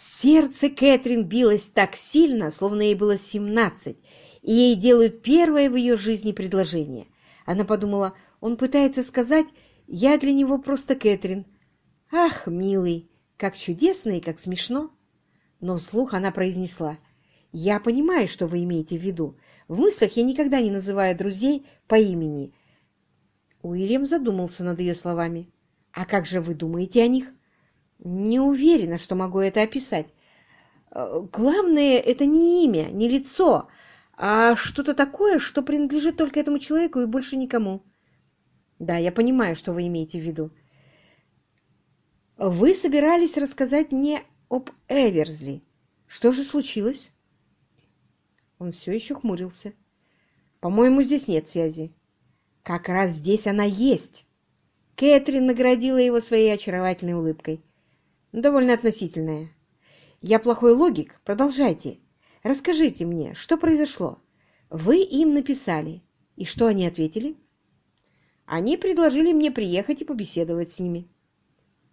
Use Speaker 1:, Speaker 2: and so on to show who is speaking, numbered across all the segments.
Speaker 1: Сердце Кэтрин билось так сильно, словно ей было семнадцать, и ей делают первое в ее жизни предложение. Она подумала, он пытается сказать, я для него просто Кэтрин. Ах, милый, как чудесно и как смешно. Но вслух она произнесла, я понимаю, что вы имеете в виду. В мыслях я никогда не называю друзей по имени. Уильям задумался над ее словами. А как же вы думаете о них? Не уверена, что могу это описать. Э, главное, это не имя, не лицо, а что-то такое, что принадлежит только этому человеку и больше никому. Да, я понимаю, что вы имеете в виду. Вы собирались рассказать мне об Эверсли. Что же случилось? Он все еще хмурился. По-моему, здесь нет связи. Как раз здесь она есть. Кэтрин наградила его своей очаровательной улыбкой. Довольно относительная. Я плохой логик. Продолжайте. Расскажите мне, что произошло? Вы им написали. И что они ответили? Они предложили мне приехать и побеседовать с ними.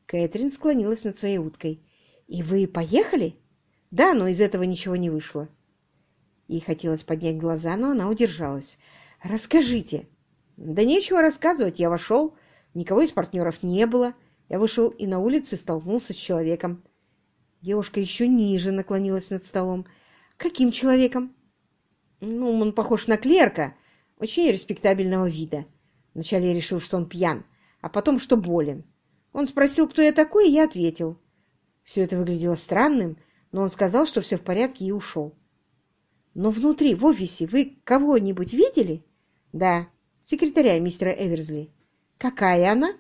Speaker 1: Кэтрин склонилась над своей уткой. «И вы поехали?» «Да, но из этого ничего не вышло». Ей хотелось поднять глаза, но она удержалась. «Расскажите». «Да нечего рассказывать. Я вошел. Никого из партнеров не было. Я вышел и на улице столкнулся с человеком. Девушка еще ниже наклонилась над столом. «Каким человеком?» «Ну, он похож на клерка, очень респектабельного вида. Вначале я решил, что он пьян, а потом, что болен. Он спросил, кто я такой, и я ответил. Все это выглядело странным, но он сказал, что все в порядке, и ушел. Но внутри, в офисе, вы кого-нибудь видели? Да, секретаря мистера Эверсли. Какая она?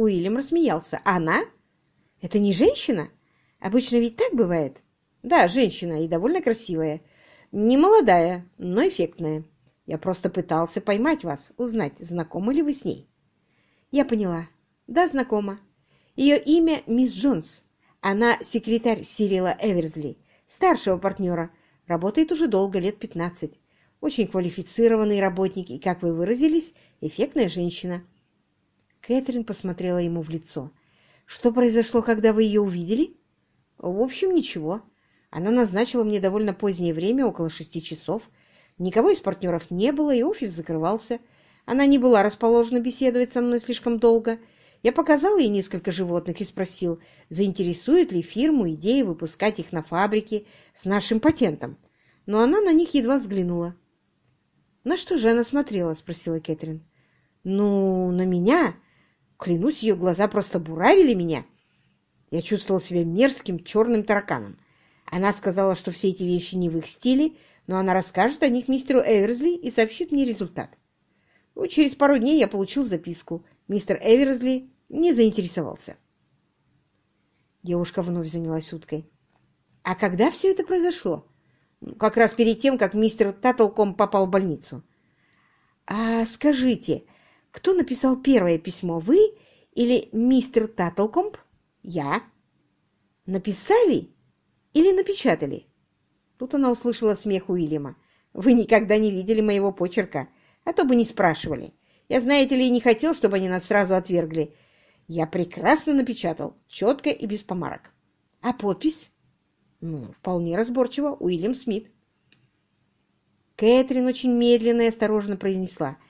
Speaker 1: Уильям рассмеялся. «Она? Это не женщина? Обычно ведь так бывает?» «Да, женщина и довольно красивая. Не молодая, но эффектная. Я просто пытался поймать вас, узнать, знакомы ли вы с ней». «Я поняла. Да, знакома. Ее имя мисс Джонс. Она секретарь Сирила Эверсли, старшего партнера. Работает уже долго, лет пятнадцать. Очень квалифицированный работник и, как вы выразились, эффектная женщина». Кэтрин посмотрела ему в лицо. «Что произошло, когда вы ее увидели?» «В общем, ничего. Она назначила мне довольно позднее время, около шести часов. Никого из партнеров не было, и офис закрывался. Она не была расположена беседовать со мной слишком долго. Я показал ей несколько животных и спросил, заинтересует ли фирму идея выпускать их на фабрике с нашим патентом. Но она на них едва взглянула. «На что же она смотрела?» — спросила Кэтрин. «Ну, на меня. Клянусь, ее глаза просто буравили меня. Я чувствовал себя мерзким черным тараканом. Она сказала, что все эти вещи не в их стиле, но она расскажет о них мистеру Эверсли и сообщит мне результат. Ну, через пару дней я получил записку. Мистер Эверсли не заинтересовался. Девушка вновь занялась уткой. А когда все это произошло? Как раз перед тем, как мистер Таттлком попал в больницу. А скажите, кто написал первое письмо, вы или мистер Таттлкомп? Я. Написали или напечатали? Тут она услышала смех Уильяма. Вы никогда не видели моего почерка, а то бы не спрашивали. Я, знаете ли, не хотел, чтобы они нас сразу отвергли. Я прекрасно напечатал, четко и без помарок. А подпись? Ну, вполне разборчиво, Уильям Смит. Кэтрин очень медленно и осторожно произнесла —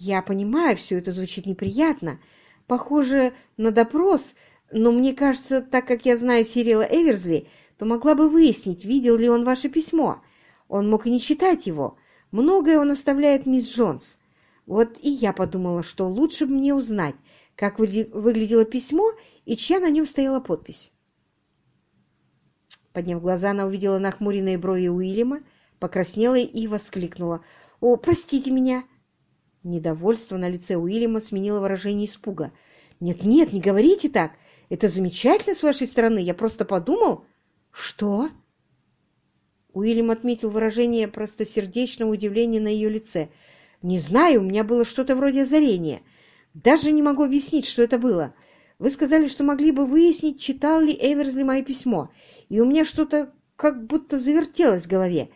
Speaker 1: я понимаю, все это звучит неприятно, похоже на допрос, но мне кажется, так как я знаю Сирила Эверсли, то могла бы выяснить, видел ли он ваше письмо. Он мог и не читать его. Многое он оставляет мисс Джонс. Вот и я подумала, что лучше бы мне узнать, как выглядело письмо и чья на нем стояла подпись. Подняв глаза, она увидела нахмуренные брови Уильяма, покраснела и воскликнула. «О, простите меня! Недовольство на лице Уильяма сменило выражение испуга. «Нет-нет, не говорите так! Это замечательно с вашей стороны! Я просто подумал...» «Что?» Уильям отметил выражение простосердечного удивления на ее лице. «Не знаю, у меня было что-то вроде озарения. Даже не могу объяснить, что это было. Вы сказали, что могли бы выяснить, читал ли Эверсли мое письмо, и у меня что-то как будто завертелось в голове.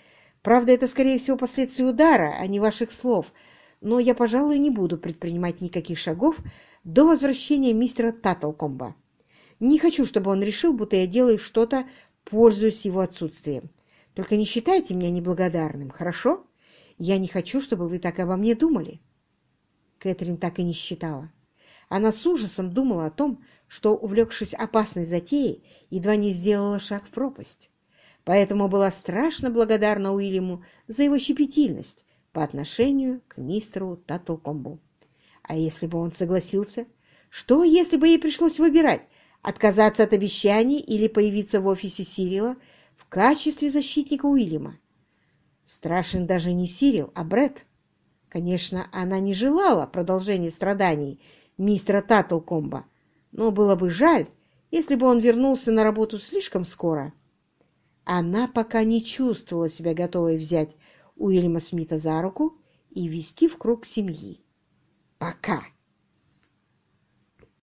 Speaker 1: Правда, это, скорее всего, последствия удара, а не ваших слов но я, пожалуй, не буду предпринимать никаких шагов до возвращения мистера Таттлкомба. Не хочу, чтобы он решил, будто я делаю что-то, пользуясь его отсутствием. Только не считайте меня неблагодарным, хорошо? Я не хочу, чтобы вы так обо мне думали. Кэтрин так и не считала. Она с ужасом думала о том, что, увлекшись опасной затеей, едва не сделала шаг в пропасть. Поэтому была страшно благодарна Уильяму за его щепетильность по отношению к мистеру Таттлкомбу. А если бы он согласился? Что, если бы ей пришлось выбирать, отказаться от обещаний или появиться в офисе Сирила в качестве защитника Уильяма? Страшен даже не Сирил, а Бред. Конечно, она не желала продолжения страданий мистера Таттлкомба, но было бы жаль, если бы он вернулся на работу слишком скоро. Она пока не чувствовала себя готовой взять Уильяма Смита за руку и ввести в круг семьи. Пока.